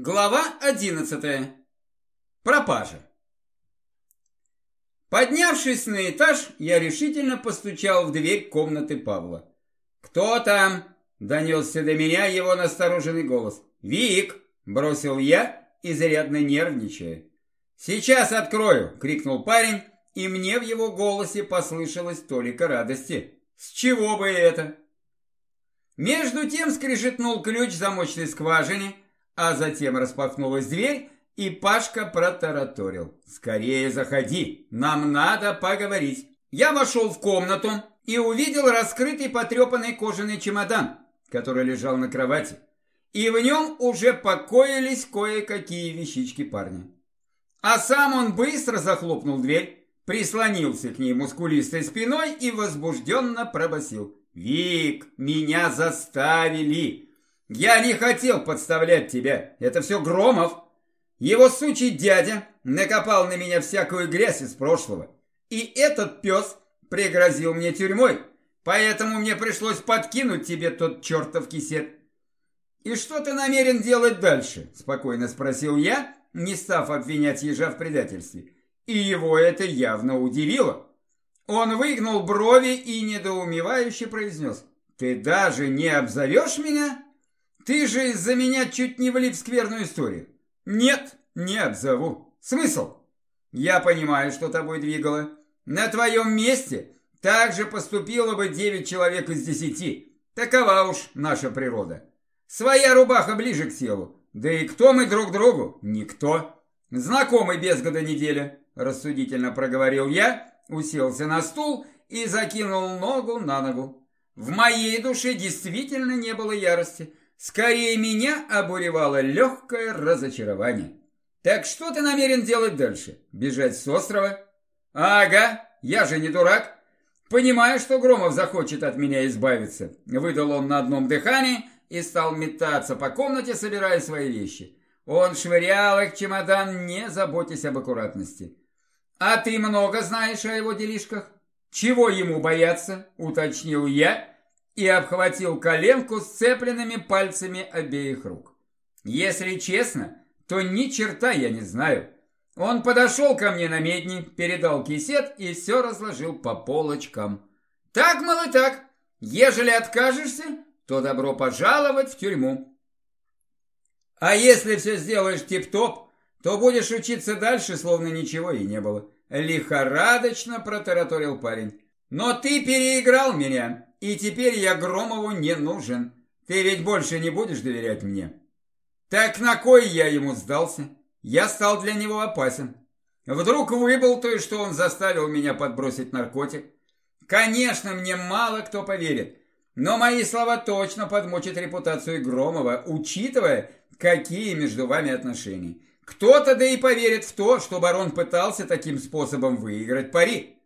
Глава одиннадцатая. Пропажа. Поднявшись на этаж, я решительно постучал в дверь комнаты Павла. «Кто там?» – донесся до меня его настороженный голос. «Вик!» – бросил я, изрядно нервничая. «Сейчас открою!» – крикнул парень, и мне в его голосе послышалось толика радости. «С чего бы это?» Между тем скрежетнул ключ замочной скважине – а затем распахнулась дверь, и Пашка протараторил. «Скорее заходи, нам надо поговорить». Я вошел в комнату и увидел раскрытый потрепанный кожаный чемодан, который лежал на кровати. И в нем уже покоились кое-какие вещички парня. А сам он быстро захлопнул дверь, прислонился к ней мускулистой спиной и возбужденно пробасил. «Вик, меня заставили!» Я не хотел подставлять тебя. Это все Громов. Его сучий дядя накопал на меня всякую грязь из прошлого. И этот пес пригрозил мне тюрьмой. Поэтому мне пришлось подкинуть тебе тот чертов кисет. «И что ты намерен делать дальше?» – спокойно спросил я, не став обвинять ежа в предательстве. И его это явно удивило. Он выгнул брови и недоумевающе произнес. «Ты даже не обзовешь меня?» Ты же из-за меня чуть не влип в скверную историю. Нет, не отзову. Смысл? Я понимаю, что тобой двигало. На твоем месте так же поступило бы девять человек из десяти. Такова уж наша природа. Своя рубаха ближе к телу. Да и кто мы друг другу? Никто. Знакомый без года неделя, рассудительно проговорил я, уселся на стул и закинул ногу на ногу. В моей душе действительно не было ярости. Скорее меня обуревало легкое разочарование. Так что ты намерен делать дальше? Бежать с острова? Ага, я же не дурак. Понимаю, что Громов захочет от меня избавиться. Выдал он на одном дыхании и стал метаться по комнате, собирая свои вещи. Он швырял их чемодан, не заботясь об аккуратности. «А ты много знаешь о его делишках?» «Чего ему бояться?» – уточнил я, и обхватил коленку сцепленными пальцами обеих рук. Если честно, то ни черта я не знаю. Он подошел ко мне на медни, передал кисет и все разложил по полочкам. Так, мол, и так. Ежели откажешься, то добро пожаловать в тюрьму. А если все сделаешь тип-топ, то будешь учиться дальше, словно ничего и не было. Лихорадочно протараторил парень. Но ты переиграл меня. И теперь я Громову не нужен. Ты ведь больше не будешь доверять мне. Так на кой я ему сдался? Я стал для него опасен. Вдруг выбыл то, что он заставил меня подбросить наркотик. Конечно, мне мало кто поверит, но мои слова точно подмочат репутацию Громова, учитывая, какие между вами отношения. Кто-то да и поверит в то, что барон пытался таким способом выиграть пари.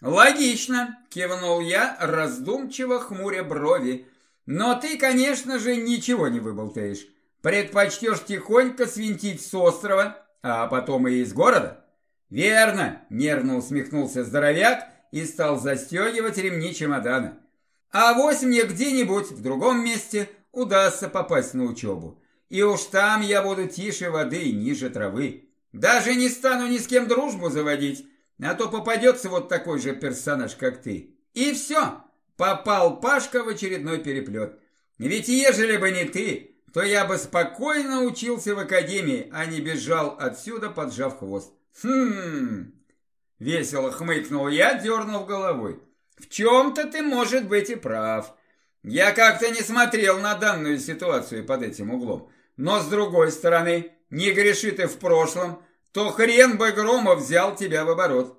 «Логично», – кивнул я, раздумчиво хмуря брови. «Но ты, конечно же, ничего не выболтаешь. Предпочтешь тихонько свинтить с острова, а потом и из города?» «Верно», – нервно усмехнулся здоровяк и стал застегивать ремни чемодана. «А вось мне где-нибудь в другом месте удастся попасть на учебу. И уж там я буду тише воды и ниже травы. Даже не стану ни с кем дружбу заводить, а то попадется вот такой же персонаж, как ты. И все, попал Пашка в очередной переплет. Ведь ежели бы не ты, то я бы спокойно учился в академии, а не бежал отсюда, поджав хвост. Хм, весело хмыкнул я, дернув головой. В чем-то ты, может быть, и прав. Я как-то не смотрел на данную ситуацию под этим углом. Но с другой стороны, не греши ты в прошлом, то хрен бы Громов взял тебя в оборот.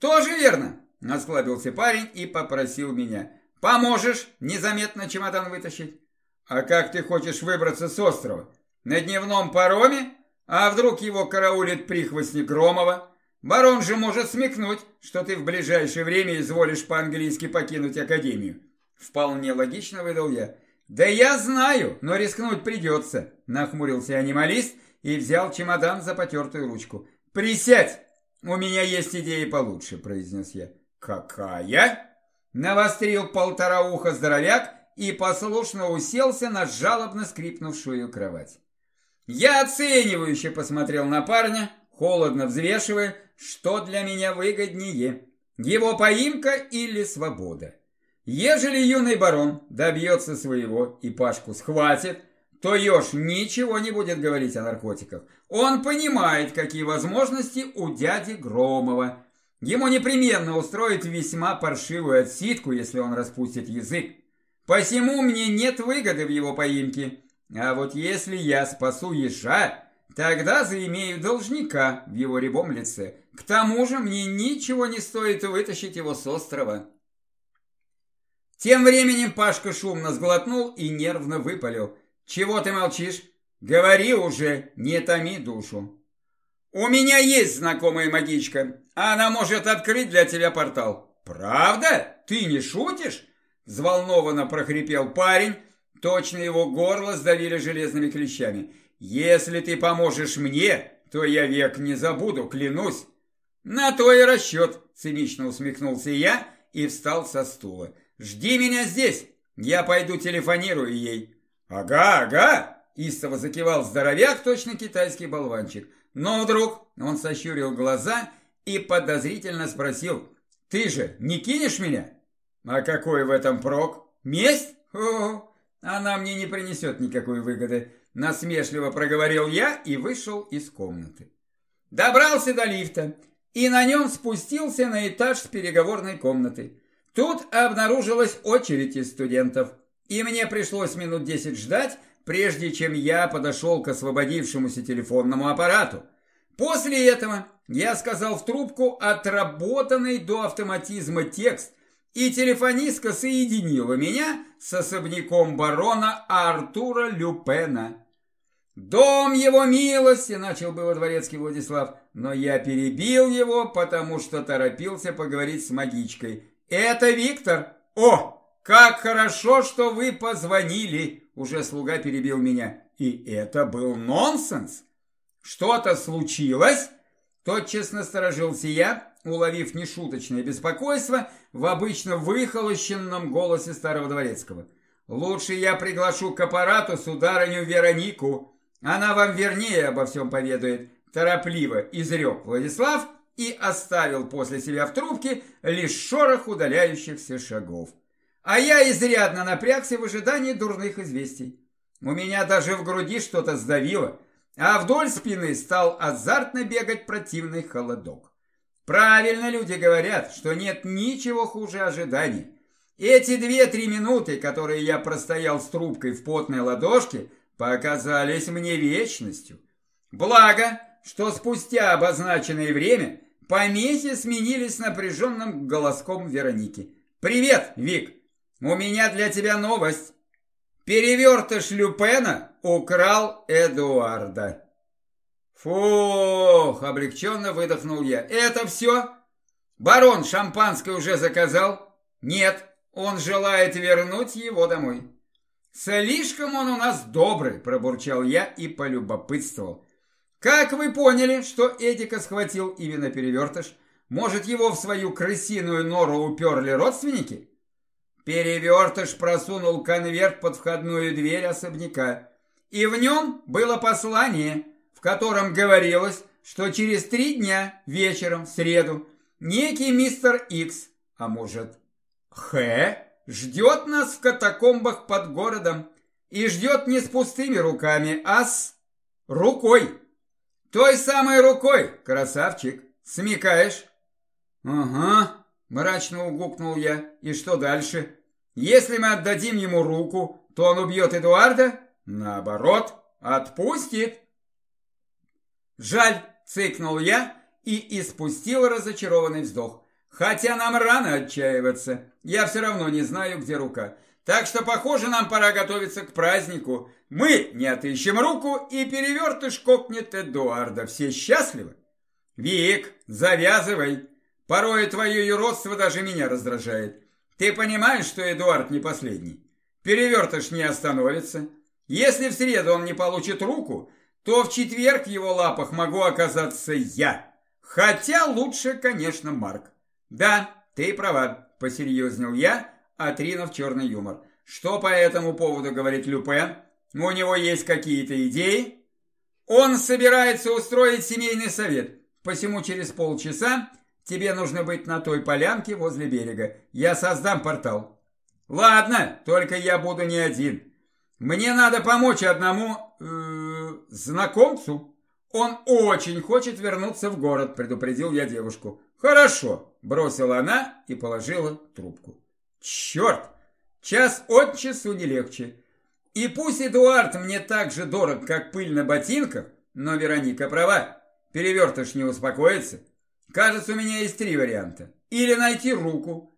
Тоже верно, осклабился парень и попросил меня. Поможешь незаметно чемодан вытащить? А как ты хочешь выбраться с острова? На дневном пароме? А вдруг его караулит прихвостник Громова? Барон же может смекнуть, что ты в ближайшее время изволишь по-английски покинуть академию. Вполне логично выдал я. Да я знаю, но рискнуть придется, нахмурился анималист и взял чемодан за потертую ручку. «Присядь! У меня есть идея получше», – произнес я. «Какая?» – навострил полтора уха здоровяк и послушно уселся на жалобно скрипнувшую кровать. Я оценивающе посмотрел на парня, холодно взвешивая, что для меня выгоднее, его поимка или свобода. Ежели юный барон добьется своего и Пашку схватит, то Ёж ничего не будет говорить о наркотиках. Он понимает, какие возможности у дяди Громова. Ему непременно устроит весьма паршивую отсидку, если он распустит язык. Посему мне нет выгоды в его поимке. А вот если я спасу ежа, тогда заимею должника в его рябом лице. К тому же мне ничего не стоит вытащить его с острова. Тем временем Пашка шумно сглотнул и нервно выпалил. «Чего ты молчишь? Говори уже, не томи душу». «У меня есть знакомая магичка. Она может открыть для тебя портал». «Правда? Ты не шутишь?» Взволнованно прохрипел парень. Точно его горло сдавили железными клещами. «Если ты поможешь мне, то я век не забуду, клянусь». «На то и расчет», — цинично усмехнулся я и встал со стула. «Жди меня здесь, я пойду телефонирую ей». «Ага, ага!» – истово закивал здоровяк, точно китайский болванчик. Но вдруг он сощурил глаза и подозрительно спросил, «Ты же не кинешь меня?» «А какой в этом прок? Месть? О, она мне не принесет никакой выгоды», – насмешливо проговорил я и вышел из комнаты. Добрался до лифта и на нем спустился на этаж с переговорной комнаты. Тут обнаружилась очередь из студентов – и мне пришлось минут десять ждать, прежде чем я подошел к освободившемуся телефонному аппарату. После этого я сказал в трубку отработанный до автоматизма текст, и телефонистка соединила меня с особняком барона Артура Люпена. «Дом его милости!» – начал было дворецкий Владислав, но я перебил его, потому что торопился поговорить с магичкой. «Это Виктор!» «О, «Как хорошо, что вы позвонили!» Уже слуга перебил меня. И это был нонсенс. Что-то случилось? Тотчас насторожился я, уловив нешуточное беспокойство в обычно выхолощенном голосе старого дворецкого. «Лучше я приглашу к аппарату сударыню Веронику. Она вам вернее обо всем поведает». Торопливо изрек Владислав и оставил после себя в трубке лишь шорох удаляющихся шагов. А я изрядно напрягся в ожидании дурных известий. У меня даже в груди что-то сдавило, а вдоль спины стал азартно бегать противный холодок. Правильно люди говорят, что нет ничего хуже ожиданий. Эти две-три минуты, которые я простоял с трубкой в потной ладошке, показались мне вечностью. Благо, что спустя обозначенное время помехи сменились напряженным голоском Вероники. «Привет, Вик! У меня для тебя новость. Перевертыш Люпена украл Эдуарда. Фух, облегченно выдохнул я. Это все? Барон шампанское уже заказал? Нет, он желает вернуть его домой. Слишком он у нас добрый, пробурчал я и полюбопытствовал. Как вы поняли, что Эдика схватил именно перевертыш? Может, его в свою крысиную нору уперли родственники? Перевертыш просунул конверт под входную дверь особняка. И в нем было послание, в котором говорилось, что через три дня вечером в среду некий мистер Икс, а может Х, ждет нас в катакомбах под городом и ждет не с пустыми руками, а с рукой. Той самой рукой, красавчик, смекаешь? Ага, мрачно угукнул я. И что дальше? Если мы отдадим ему руку, то он убьет Эдуарда? Наоборот, отпустит. Жаль, цыкнул я и испустил разочарованный вздох. Хотя нам рано отчаиваться, я все равно не знаю, где рука. Так что, похоже, нам пора готовиться к празднику. Мы не отыщем руку, и перевертыш кокнет Эдуарда. Все счастливы? Вик, завязывай. Порой твое юродство даже меня раздражает. Ты понимаешь, что Эдуард не последний? Перевертыш не остановится. Если в среду он не получит руку, то в четверг в его лапах могу оказаться я. Хотя лучше, конечно, Марк. Да, ты права, посерьезнел я, отринув черный юмор. Что по этому поводу говорит Люпен? У него есть какие-то идеи? Он собирается устроить семейный совет, посему через полчаса тебе нужно быть на той полянке возле берега. Я создам портал. Ладно, только я буду не один. Мне надо помочь одному э, знакомцу. Он очень хочет вернуться в город, предупредил я девушку. Хорошо, бросила она и положила трубку. Черт, час от часу не легче. И пусть Эдуард мне так же дорог, как пыль на ботинках, но Вероника права. Перевертыш не успокоится. Кажется, у меня есть три варианта. Или найти руку,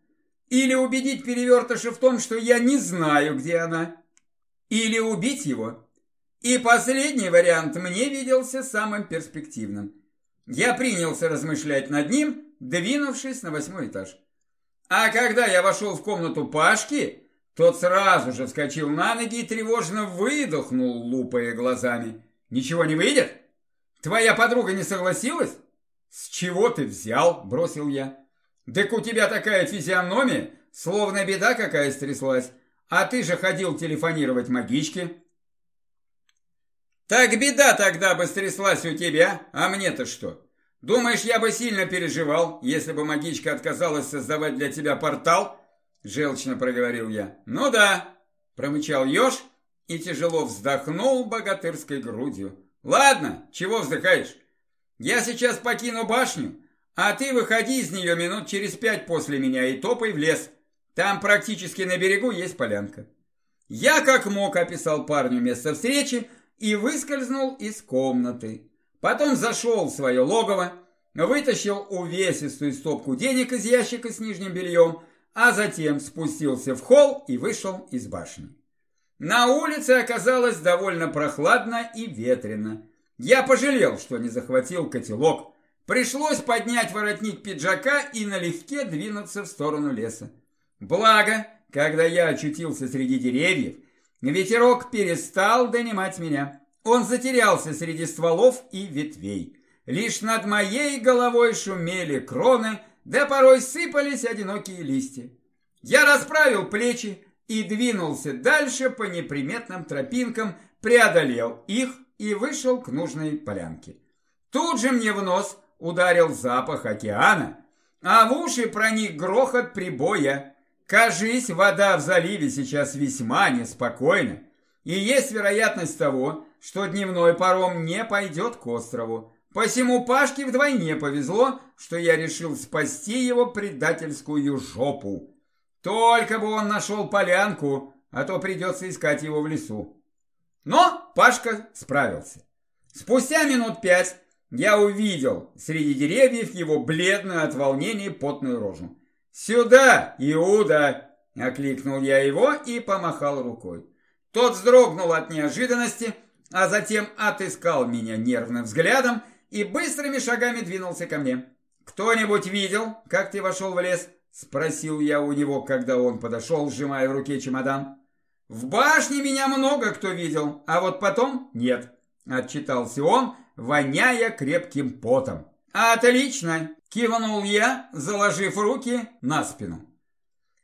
или убедить Перевертыша в том, что я не знаю, где она, или убить его. И последний вариант мне виделся самым перспективным. Я принялся размышлять над ним, двинувшись на восьмой этаж. А когда я вошел в комнату Пашки, тот сразу же вскочил на ноги и тревожно выдохнул, лупая глазами. «Ничего не выйдет? Твоя подруга не согласилась?» «С чего ты взял?» – бросил я. «Так у тебя такая физиономия, словно беда какая стряслась. А ты же ходил телефонировать магичке». «Так беда тогда бы стряслась у тебя, а мне-то что? Думаешь, я бы сильно переживал, если бы магичка отказалась создавать для тебя портал?» Желчно проговорил я. «Ну да», – промычал еж и тяжело вздохнул богатырской грудью. «Ладно, чего вздыхаешь? Я сейчас покину башню, а ты выходи из нее минут через пять после меня и топай в лес. Там практически на берегу есть полянка». Я как мог описал парню место встречи и выскользнул из комнаты. Потом зашел в свое логово, вытащил увесистую стопку денег из ящика с нижним бельем – а затем спустился в холл и вышел из башни. На улице оказалось довольно прохладно и ветрено. Я пожалел, что не захватил котелок. Пришлось поднять воротник пиджака и налегке двинуться в сторону леса. Благо, когда я очутился среди деревьев, ветерок перестал донимать меня. Он затерялся среди стволов и ветвей. Лишь над моей головой шумели кроны, да порой сыпались одинокие листья. Я расправил плечи и двинулся дальше по неприметным тропинкам, преодолел их и вышел к нужной полянке. Тут же мне в нос ударил запах океана, а в уши проник грохот прибоя. Кажись, вода в заливе сейчас весьма неспокойна, и есть вероятность того, что дневной паром не пойдет к острову. Посему Пашке вдвойне повезло, что я решил спасти его предательскую жопу. Только бы он нашел полянку, а то придется искать его в лесу. Но Пашка справился. Спустя минут пять я увидел среди деревьев его бледную от волнения потную рожу. «Сюда, Иуда!» – окликнул я его и помахал рукой. Тот вздрогнул от неожиданности, а затем отыскал меня нервным взглядом – и быстрыми шагами двинулся ко мне. «Кто-нибудь видел, как ты вошел в лес?» – спросил я у него, когда он подошел, сжимая в руке чемодан. «В башне меня много кто видел, а вот потом нет», – отчитался он, воняя крепким потом. «Отлично!» – кивнул я, заложив руки на спину.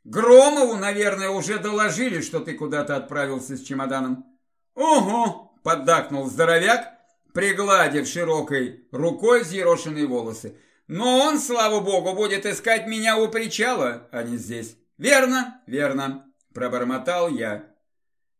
«Громову, наверное, уже доложили, что ты куда-то отправился с чемоданом». «Угу!» – поддакнул здоровяк, пригладив широкой рукой взъерошенные волосы. «Но он, слава богу, будет искать меня у причала, а не здесь». «Верно, верно», – пробормотал я.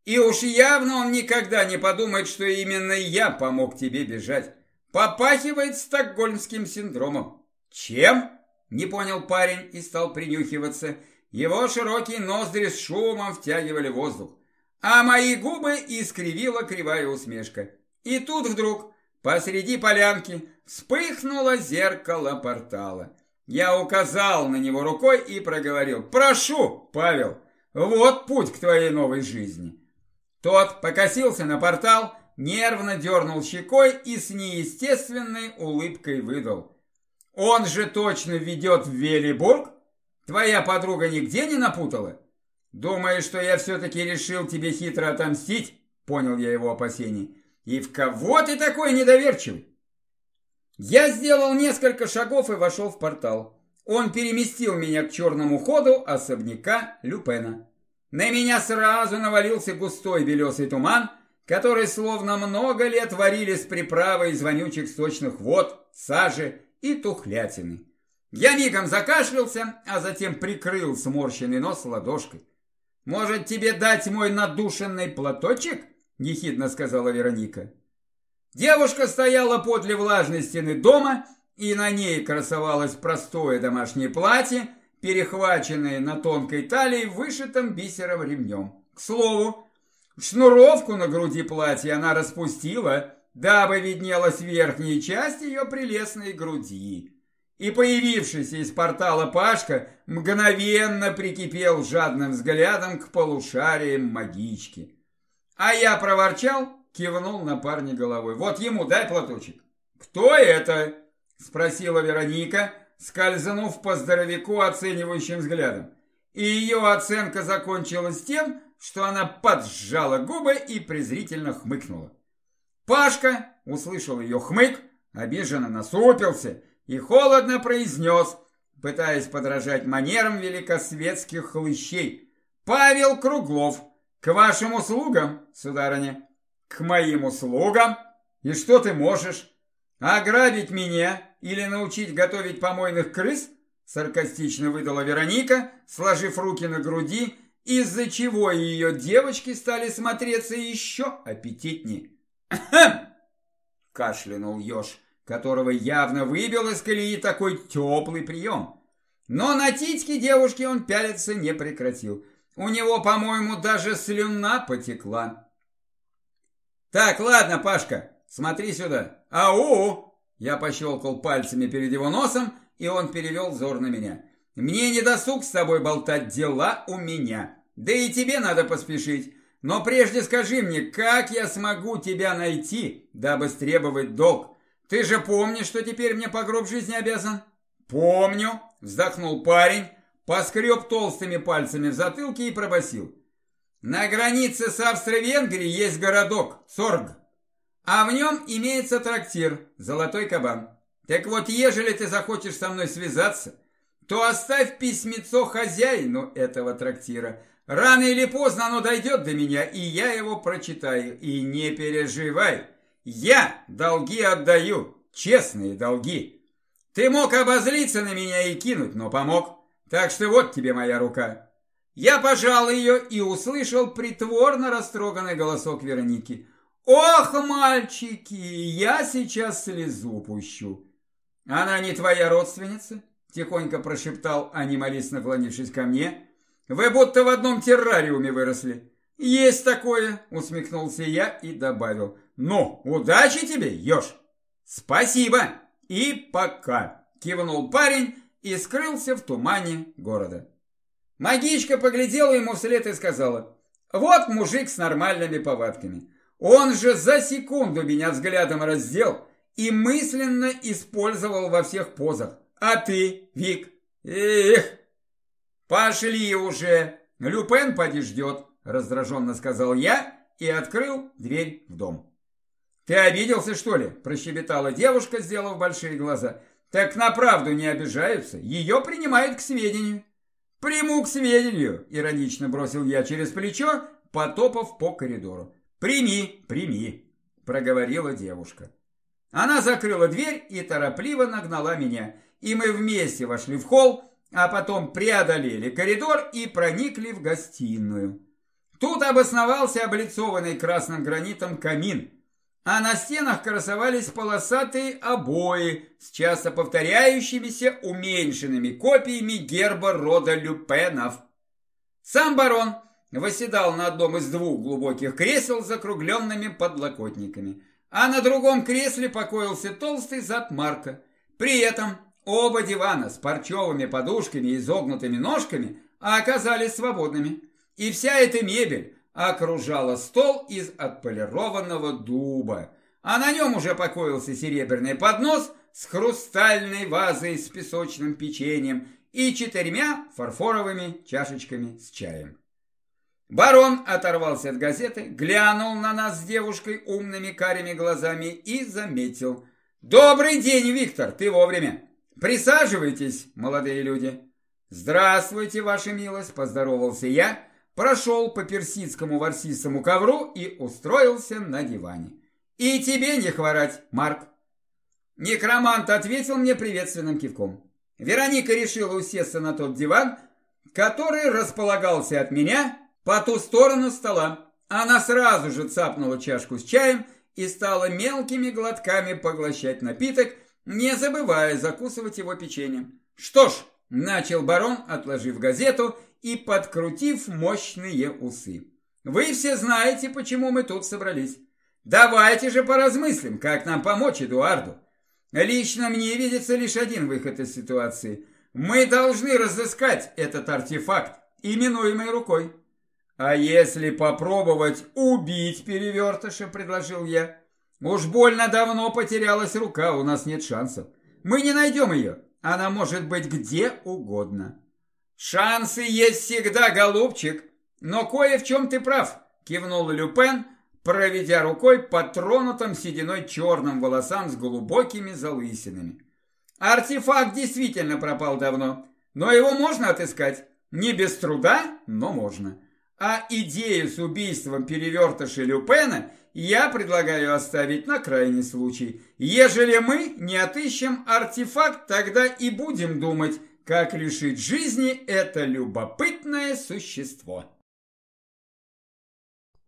«И уж явно он никогда не подумает, что именно я помог тебе бежать. Попахивает стокгольмским синдромом». «Чем?» – не понял парень и стал принюхиваться. Его широкие ноздри с шумом втягивали воздух, а мои губы искривила кривая усмешка. И тут вдруг посреди полянки вспыхнуло зеркало портала. Я указал на него рукой и проговорил «Прошу, Павел, вот путь к твоей новой жизни». Тот покосился на портал, нервно дернул щекой и с неестественной улыбкой выдал. «Он же точно ведет в Велибург? Твоя подруга нигде не напутала? Думаешь, что я все-таки решил тебе хитро отомстить?» Понял я его опасения. И в кого ты такой недоверчивый? Я сделал несколько шагов и вошел в портал. Он переместил меня к черному ходу особняка Люпена. На меня сразу навалился густой белесый туман, который словно много лет варили с приправой из вонючих сточных вод, сажи и тухлятины. Я мигом закашлялся, а затем прикрыл сморщенный нос ладошкой. «Может, тебе дать мой надушенный платочек?» – ехидно сказала Вероника. Девушка стояла подле влажной стены дома, и на ней красовалось простое домашнее платье, перехваченное на тонкой талии вышитым бисером ремнем. К слову, шнуровку на груди платья она распустила, дабы виднелась верхняя часть ее прелестной груди. И появившийся из портала Пашка мгновенно прикипел жадным взглядом к полушариям магички. А я проворчал, кивнул на парня головой. Вот ему дай платочек. Кто это? Спросила Вероника, скользнув по здоровяку оценивающим взглядом. И ее оценка закончилась тем, что она поджала губы и презрительно хмыкнула. Пашка услышал ее хмык, обиженно насупился и холодно произнес, пытаясь подражать манерам великосветских хлыщей. «Павел Круглов, к вашим услугам, сударыня». «К моим услугам? И что ты можешь? Ограбить меня или научить готовить помойных крыс?» Саркастично выдала Вероника, сложив руки на груди, из-за чего ее девочки стали смотреться еще аппетитнее. «Хм!» – кашлянул еж, которого явно выбил из колеи такой теплый прием. Но на титьки девушки он пялиться не прекратил. У него, по-моему, даже слюна потекла. «Так, ладно, Пашка, смотри сюда. Ау!» Я пощелкал пальцами перед его носом, и он перевел взор на меня. «Мне не досуг с тобой болтать, дела у меня. Да и тебе надо поспешить. Но прежде скажи мне, как я смогу тебя найти, дабы стребовать долг? Ты же помнишь, что теперь мне по гроб жизни обязан? Помню, вздохнул парень, поскреб толстыми пальцами в затылке и пробасил. На границе с Австро-Венгрией есть городок Цорг, а в нем имеется трактир «Золотой кабан». Так вот, ежели ты захочешь со мной связаться, то оставь письмецо хозяину этого трактира – Рано или поздно оно дойдет до меня, и я его прочитаю. И не переживай, я долги отдаю, честные долги. Ты мог обозлиться на меня и кинуть, но помог. Так что вот тебе моя рука. Я пожал ее и услышал притворно растроганный голосок Вероники. «Ох, мальчики, я сейчас слезу пущу!» «Она не твоя родственница?» Тихонько прошептал анималист, наклонившись ко мне. Вы будто в одном террариуме выросли. Есть такое, усмехнулся я и добавил. Ну, удачи тебе, еж. Спасибо. И пока. Кивнул парень и скрылся в тумане города. Магичка поглядела ему вслед и сказала. Вот мужик с нормальными повадками. Он же за секунду меня взглядом раздел и мысленно использовал во всех позах. А ты, Вик? Эх, «Пошли уже! Люпен поди ждет!» – раздраженно сказал я и открыл дверь в дом. «Ты обиделся, что ли?» – прощебетала девушка, сделав большие глаза. «Так на правду не обижаются, ее принимают к сведению». «Приму к сведению», – иронично бросил я через плечо, потопав по коридору. «Прими, прими», – проговорила девушка. Она закрыла дверь и торопливо нагнала меня, и мы вместе вошли в холл, а потом преодолели коридор и проникли в гостиную. Тут обосновался облицованный красным гранитом камин, а на стенах красовались полосатые обои с часто повторяющимися уменьшенными копиями герба рода Люпенов. Сам барон восседал на одном из двух глубоких кресел с закругленными подлокотниками, а на другом кресле покоился толстый зад Марка. При этом Оба дивана с парчевыми подушками и изогнутыми ножками оказались свободными. И вся эта мебель окружала стол из отполированного дуба, а на нем уже покоился серебряный поднос с хрустальной вазой с песочным печеньем и четырьмя фарфоровыми чашечками с чаем. Барон оторвался от газеты, глянул на нас с девушкой умными карими глазами и заметил. «Добрый день, Виктор, ты вовремя!» Присаживайтесь, молодые люди. Здравствуйте, ваша милость, поздоровался я, прошел по персидскому ворсистому ковру и устроился на диване. «И тебе не хворать, Марк!» Некромант ответил мне приветственным кивком. Вероника решила усесться на тот диван, который располагался от меня по ту сторону стола. Она сразу же цапнула чашку с чаем и стала мелкими глотками поглощать напиток, не забывая закусывать его печеньем. «Что ж», – начал барон, отложив газету и подкрутив мощные усы. «Вы все знаете, почему мы тут собрались. Давайте же поразмыслим, как нам помочь Эдуарду. Лично мне видится лишь один выход из ситуации. Мы должны разыскать этот артефакт, именуемый рукой. А если попробовать убить перевертыша, предложил я. Уж больно давно потерялась рука, у нас нет шансов. Мы не найдем ее, она может быть где угодно. Шансы есть всегда, голубчик, но кое в чем ты прав, кивнул Люпен, проведя рукой по тронутым сединой черным волосам с глубокими залысинами. Артефакт действительно пропал давно, но его можно отыскать. Не без труда, но можно. А идею с убийством перевертыша Люпена я предлагаю оставить на крайний случай. Ежели мы не отыщем артефакт, тогда и будем думать, как лишить жизни это любопытное существо.